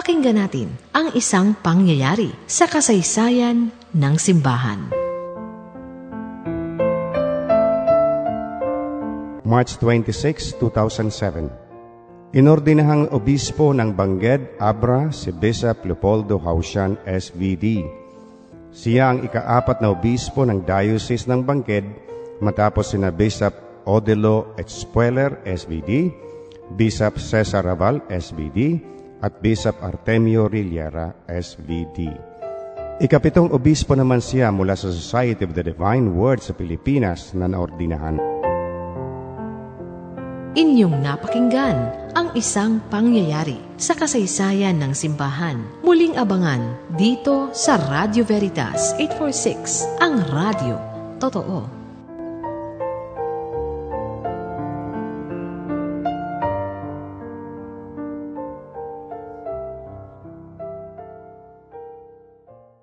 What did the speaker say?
Pakinggan natin ang isang pangyayari sa kasaysayan ng simbahan. March 26, 2007 Inordinahang obispo ng Bangged, Abra, si Bishop Leopoldo Hausian, SVD. Siya ang ikaapat na obispo ng Diocese ng Bangged matapos sina Bishop Odelo Espueler, SVD, Bishop Cesar Raval, SVD, at Bishop Artemio Rillera, SVD. Ikapitong obispo naman siya mula sa Society of the Divine Word sa Pilipinas na naordinahan. Inyong napakinggan ang isang pangyayari sa kasaysayan ng simbahan. Muling abangan dito sa Radio Veritas 846, ang radio. Totoo.